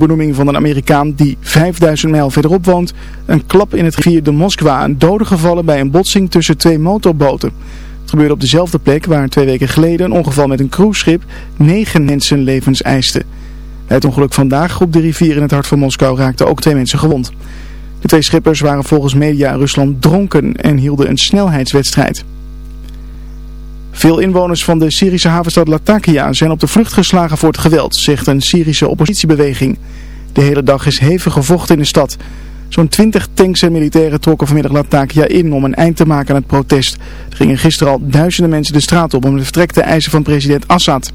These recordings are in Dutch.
benoeming van een Amerikaan die 5000 mijl verderop woont, een klap in het rivier de Moskwa, een dode gevallen bij een botsing tussen twee motorboten. Het gebeurde op dezelfde plek waar twee weken geleden een ongeval met een cruiseschip negen mensen levens eiste. Het ongeluk vandaag op de rivier in het hart van Moskou raakten ook twee mensen gewond. De twee schippers waren volgens media in Rusland dronken en hielden een snelheidswedstrijd. Veel inwoners van de Syrische havenstad Latakia zijn op de vlucht geslagen voor het geweld, zegt een Syrische oppositiebeweging. De hele dag is hevig gevochten in de stad. Zo'n twintig tanks en militairen trokken vanmiddag Latakia in om een eind te maken aan het protest. Er gingen gisteren al duizenden mensen de straat op om de vertrek te eisen van president Assad.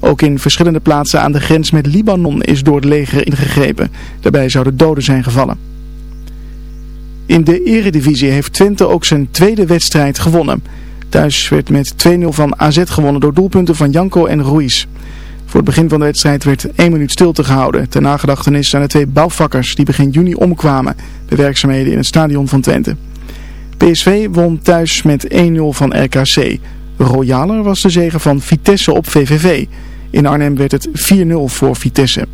Ook in verschillende plaatsen aan de grens met Libanon is door het leger ingegrepen. Daarbij zouden doden zijn gevallen. In de eredivisie heeft Twente ook zijn tweede wedstrijd gewonnen. Thuis werd met 2-0 van AZ gewonnen door doelpunten van Janko en Ruiz. Voor het begin van de wedstrijd werd 1 minuut stilte gehouden. Ten nagedachtenis aan de twee bouwvakkers die begin juni omkwamen bij werkzaamheden in het stadion van Twente. PSV won thuis met 1-0 van RKC. Royaler was de zege van Vitesse op VVV. In Arnhem werd het 4-0 voor Vitesse.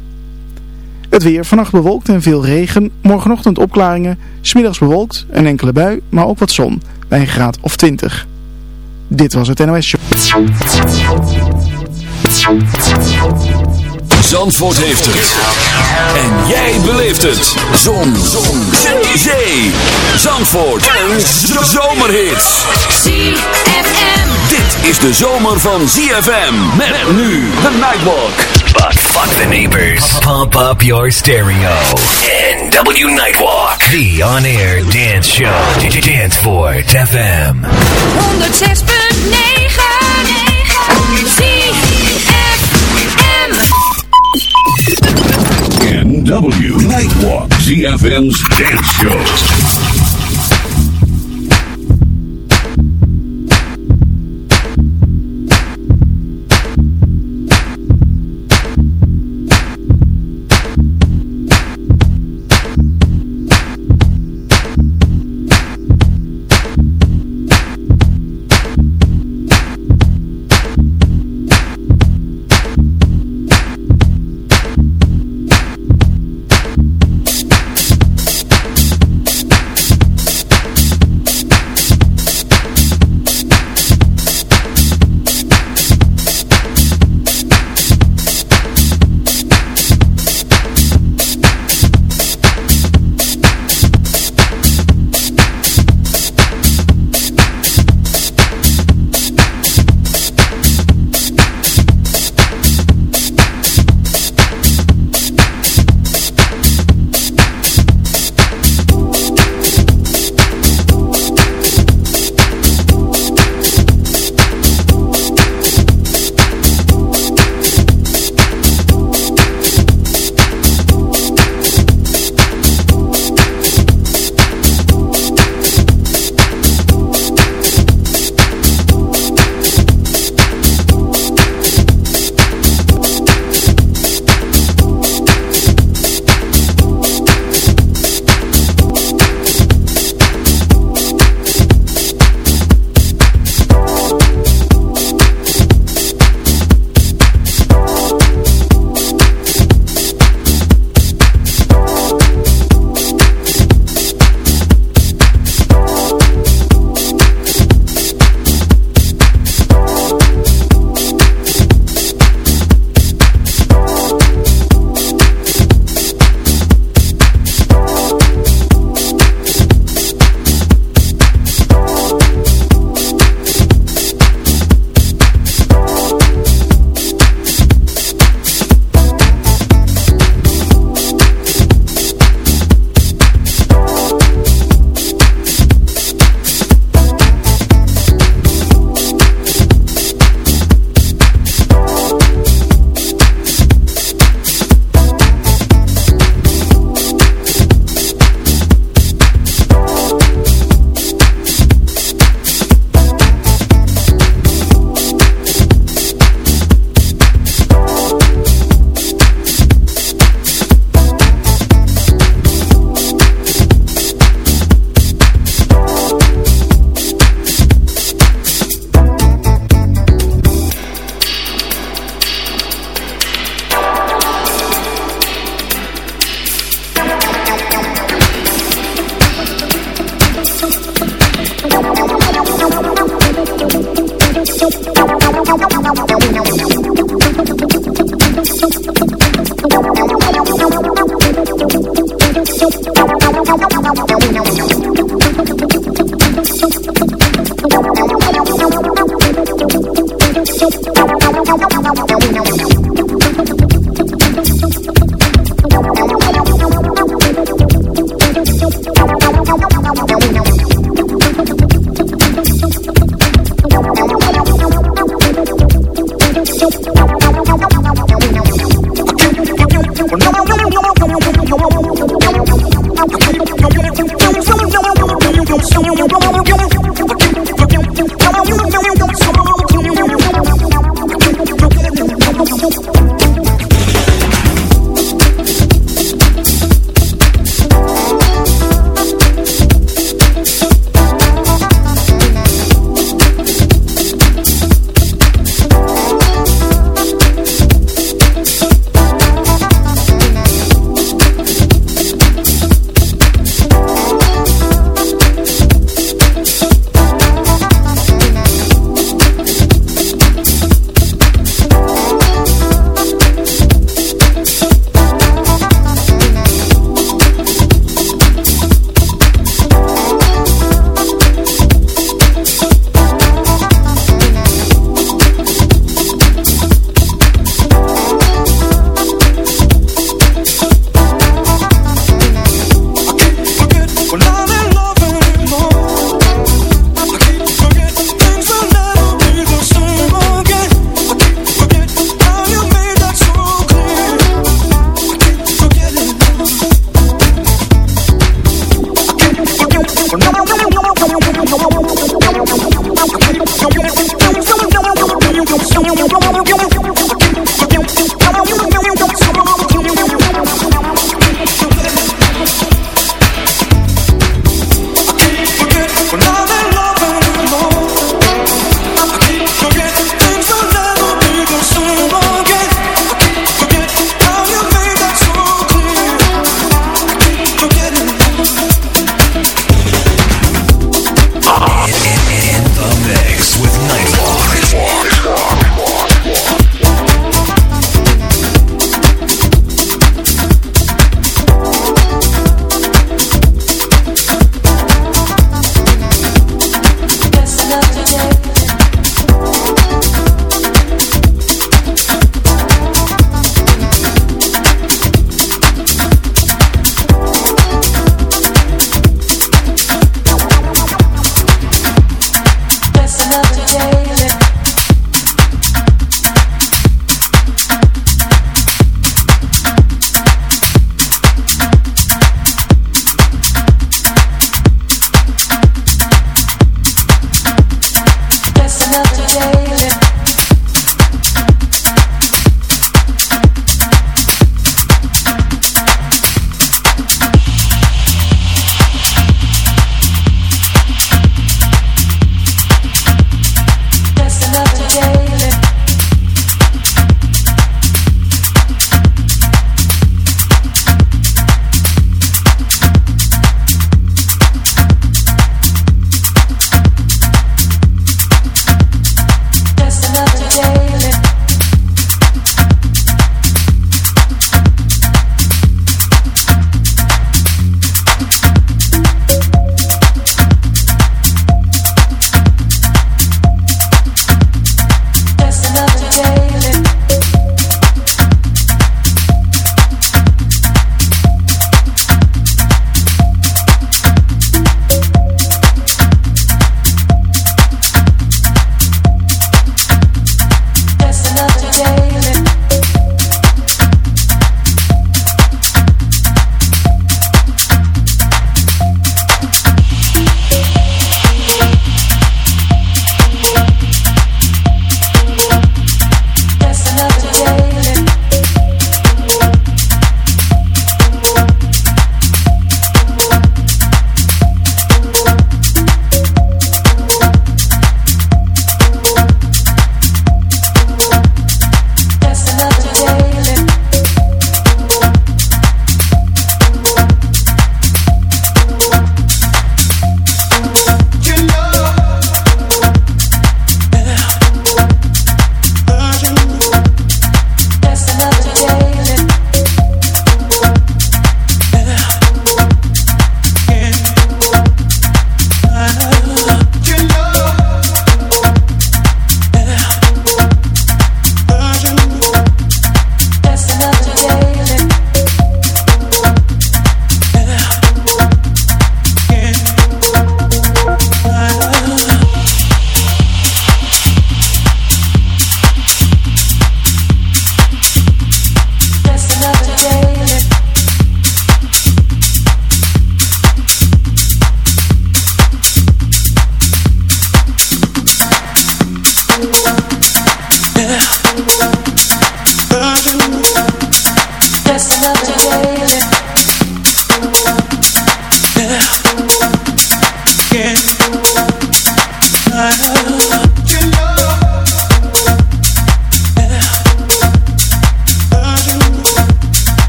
Het weer vannacht bewolkt en veel regen. Morgenochtend opklaringen. Smiddags bewolkt, een enkele bui, maar ook wat zon. Bij een graad of 20. Dit was het NOS Show. Zandvoort heeft het. En jij beleeft het. Zon. Zon. Zee. Zandvoort. Een zomerhit. ZFM. Dit is de zomer van ZFM. Met nu de Nightwalk. But fuck the neighbors. Pump up your stereo. NW Nightwalk. The on-air dance show. Danceport FM. 106.9 ZFM's dance show.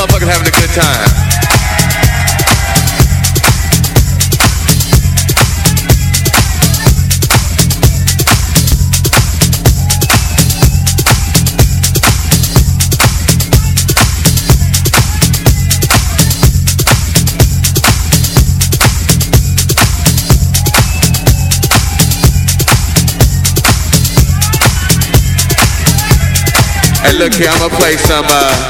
Motherfuckers having a good time. Hey, look here, I'm gonna play some, uh,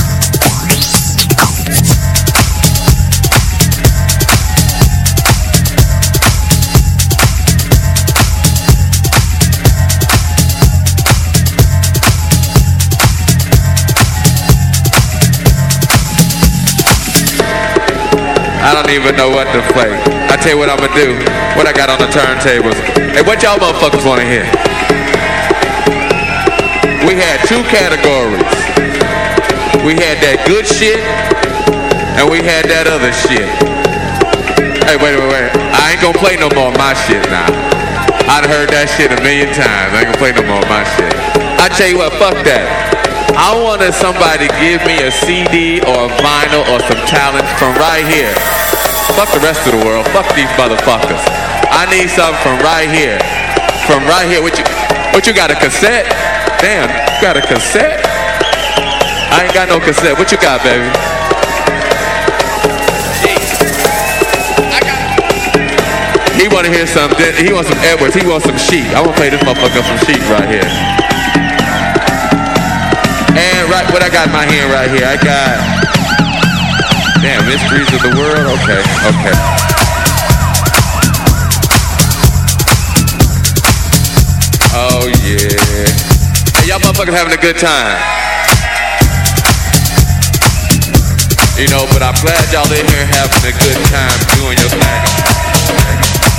I don't even know what to play. I tell you what I'm gonna do. What I got on the turntables. Hey, what y'all motherfuckers wanna hear? We had two categories. We had that good shit, and we had that other shit. Hey, wait, wait, wait. I ain't gonna play no more of my shit now. I'd heard that shit a million times. I ain't gonna play no more of my shit. I tell you what, fuck that. I wanted somebody to give me a CD or a vinyl or some talent from right here. Fuck the rest of the world. Fuck these motherfuckers. I need something from right here. From right here. What you what you got a cassette? Damn, you got a cassette? I ain't got no cassette. What you got, baby? Sheep. I got He wanna hear some he wants some Edwards, he wants some sheep. I wanna play this motherfucker some sheep right here. And right, what I got in my hand right here, I got, damn, mysteries of the world. Okay, okay. Oh yeah. Hey, y'all motherfuckers having a good time. You know, but I'm glad y'all in here having a good time doing your thing.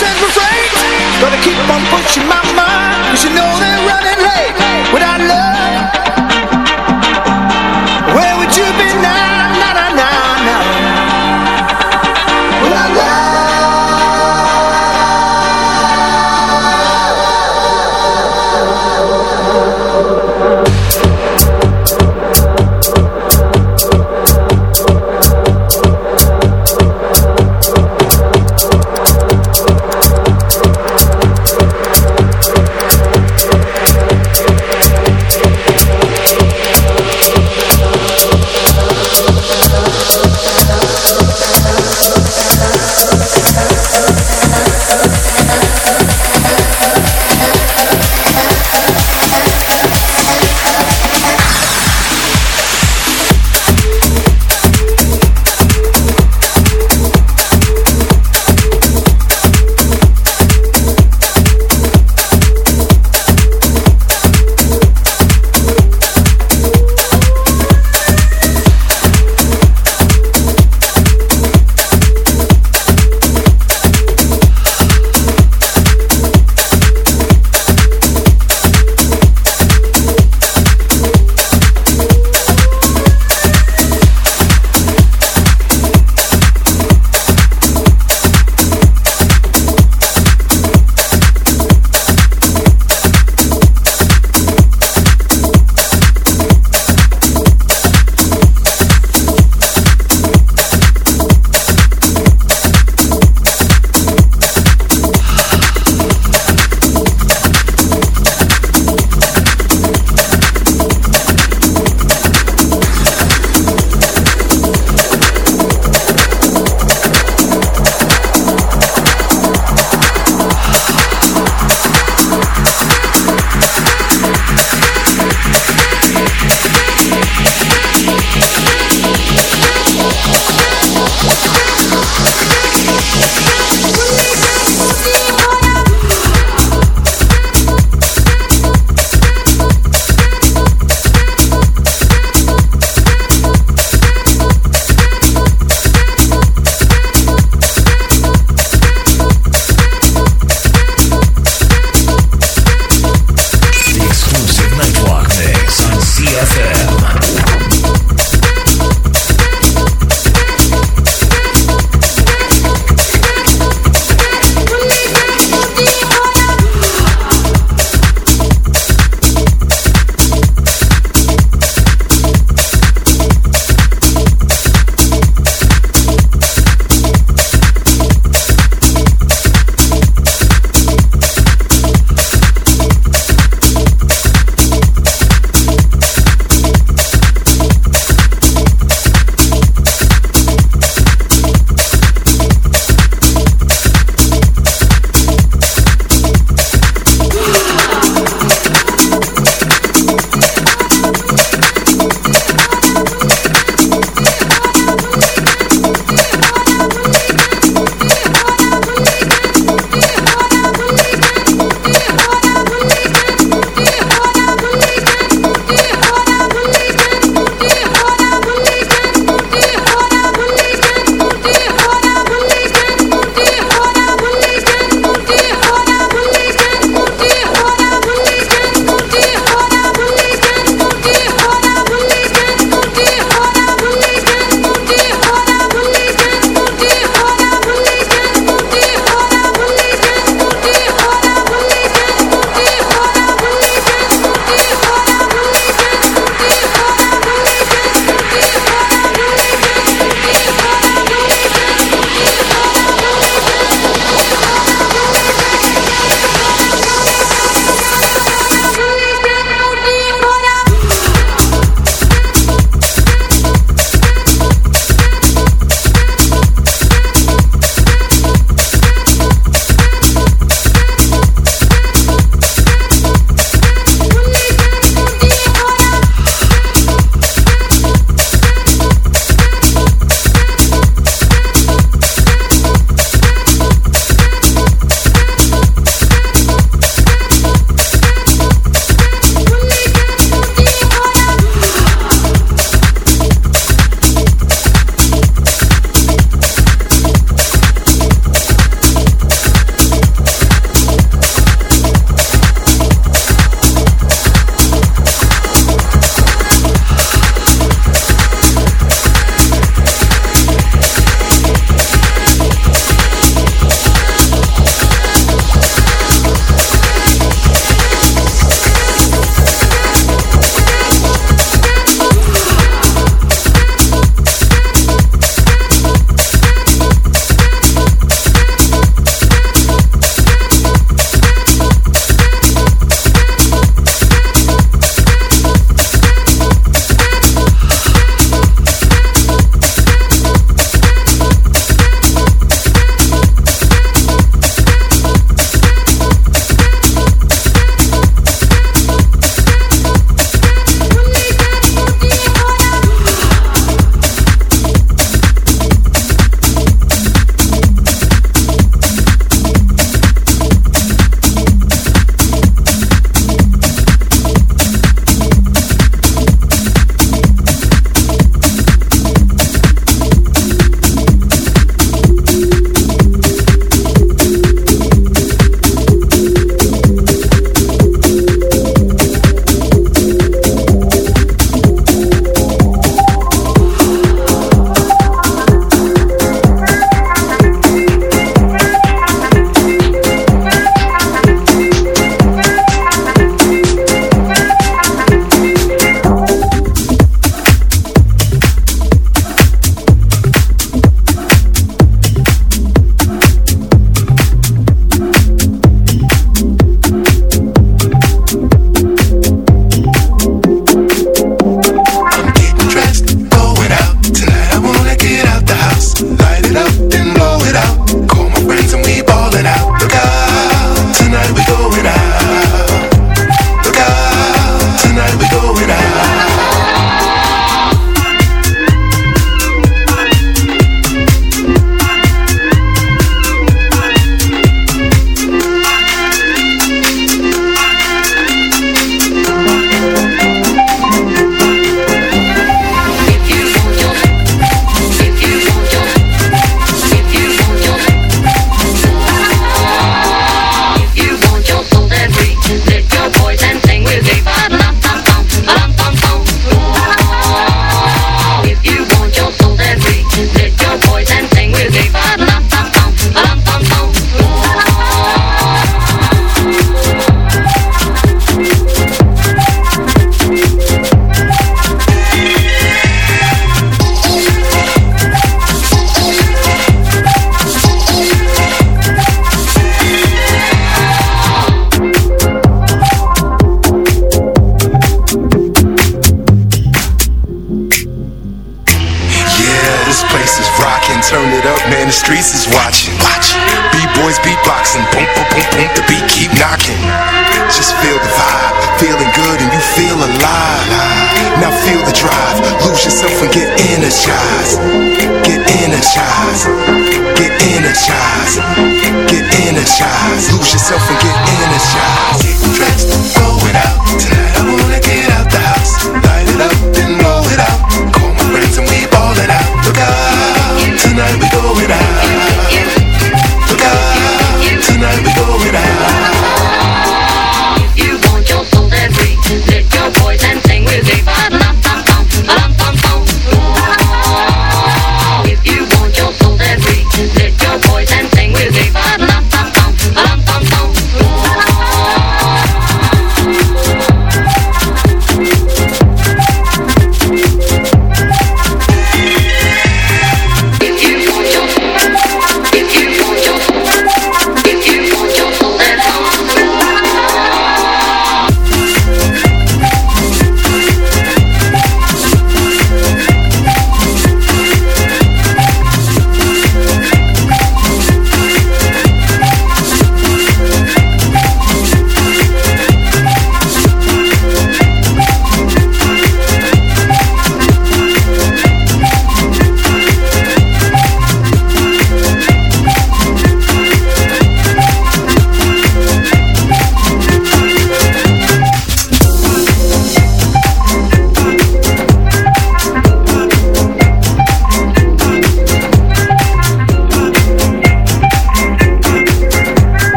said refrain Gotta keep on pushing my mind Cause you know they're running late.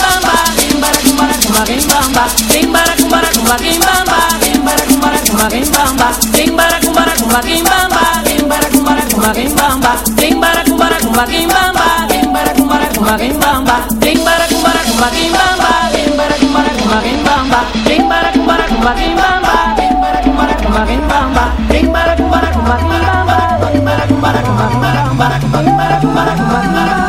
Bing bara kumbara kumbara kumbara kumbara kumbara kumbara kumbara kumbara kumbara kumbara kumbara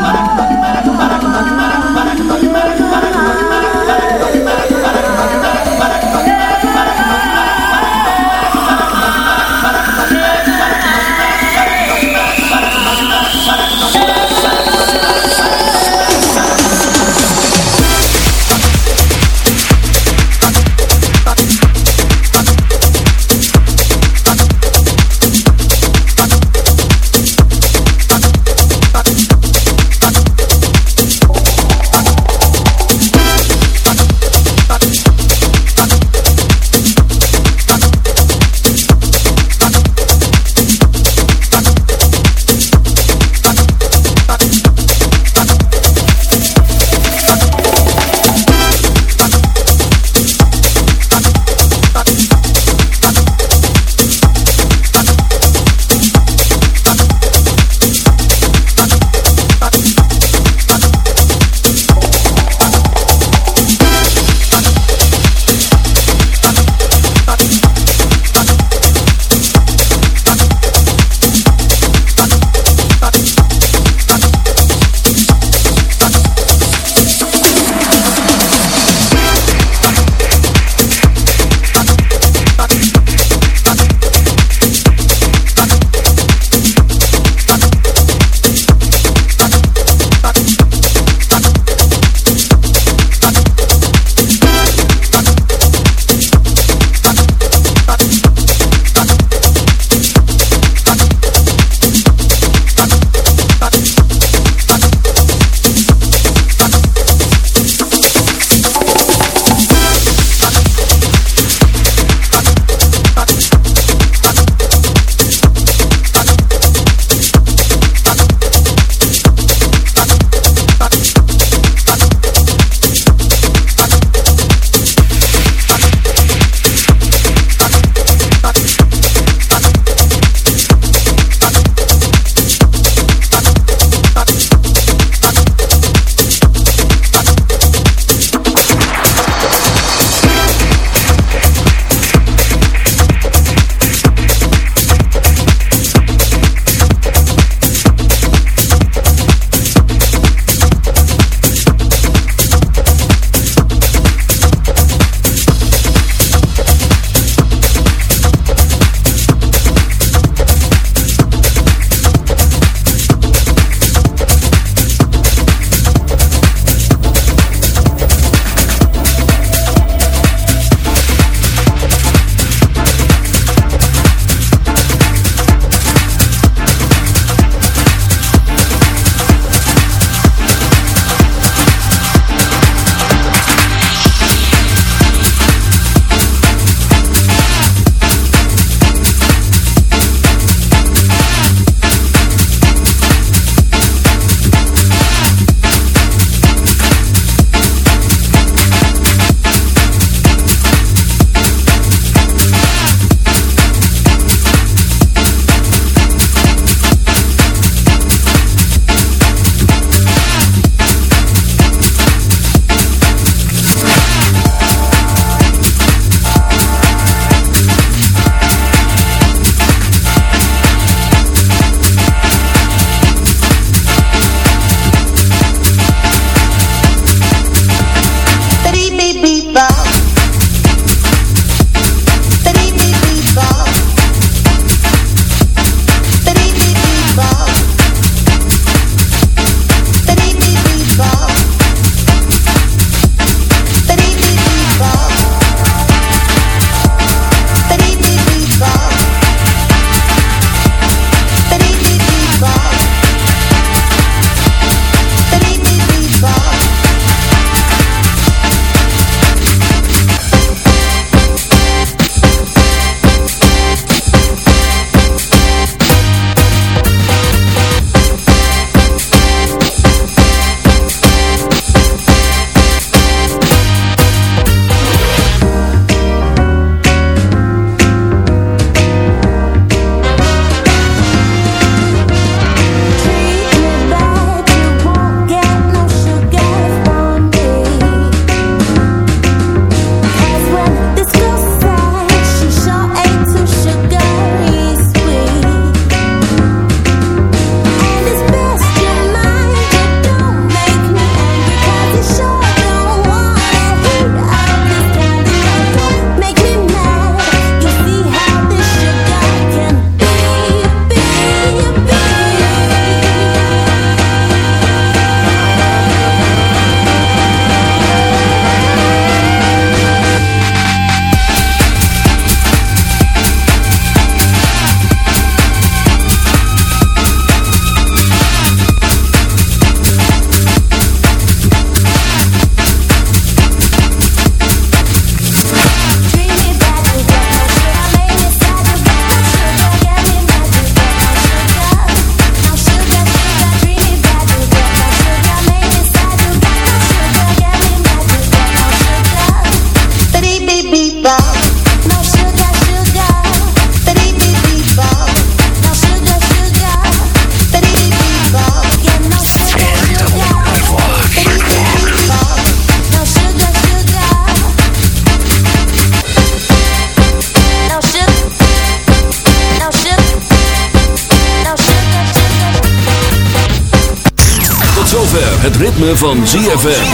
van ZFM.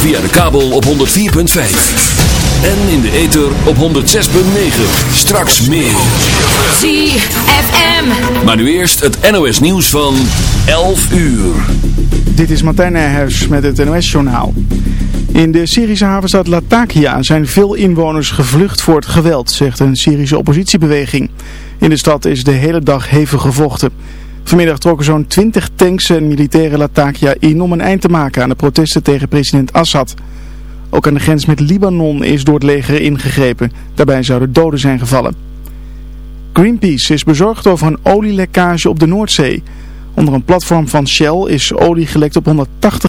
Via de kabel op 104.5. En in de ether op 106.9. Straks meer. ZFM. Maar nu eerst het NOS nieuws van 11 uur. Dit is Martijn Nijhuis met het NOS-journaal. In de Syrische havenstad Latakia zijn veel inwoners gevlucht voor het geweld, zegt een Syrische oppositiebeweging. In de stad is de hele dag hevig gevochten. Vanmiddag trokken zo'n 20 tanks en militairen Latakia in om een eind te maken aan de protesten tegen president Assad. Ook aan de grens met Libanon is door het leger ingegrepen. Daarbij zouden doden zijn gevallen. Greenpeace is bezorgd over een olielekkage op de Noordzee. Onder een platform van Shell is olie gelekt op 180